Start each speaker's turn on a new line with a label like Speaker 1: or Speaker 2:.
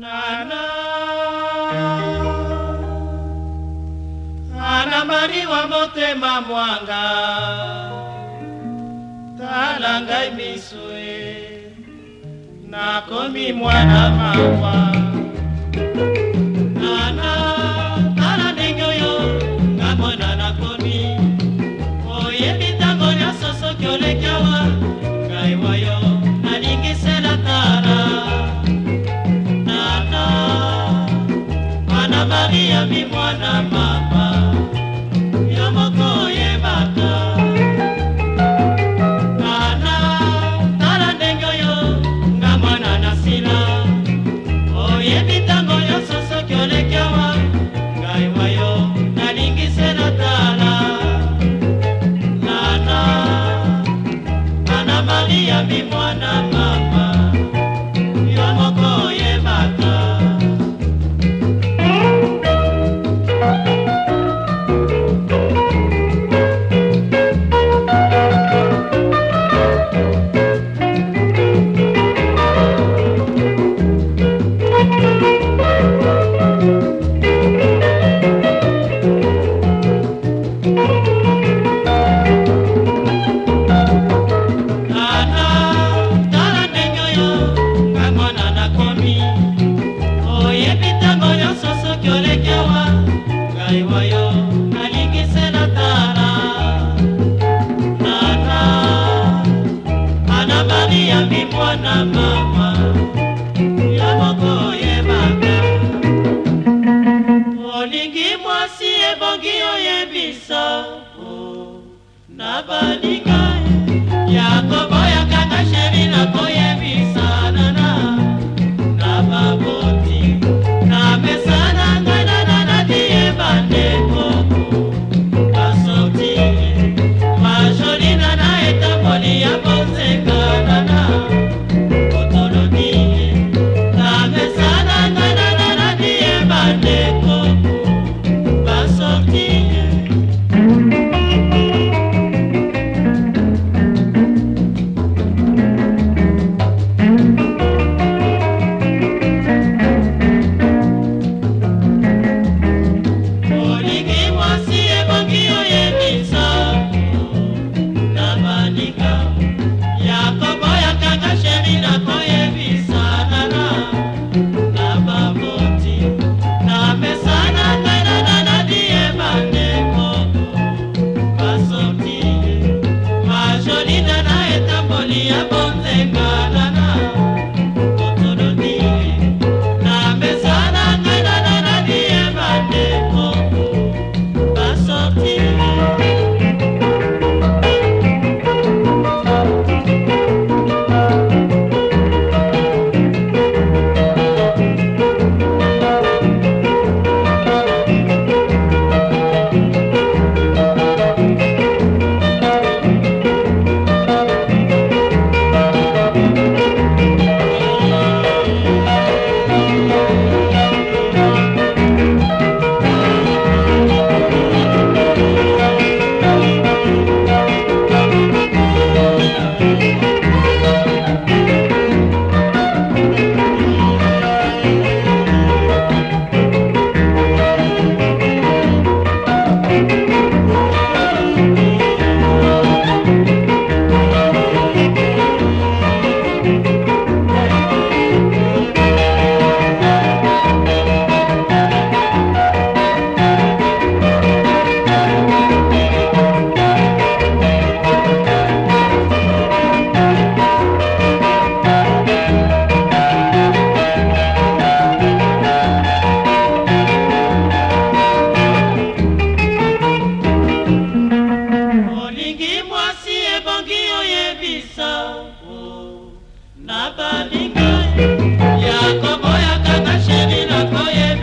Speaker 1: ana mari wa motema mwanga tala ngai miso e nakomi mwana mawa nana Panama. balingi mwasi ebongi oyebisa o oh, na balingi ebongi oyebisa na baninga yakoboyakanga sheri nakoyebisa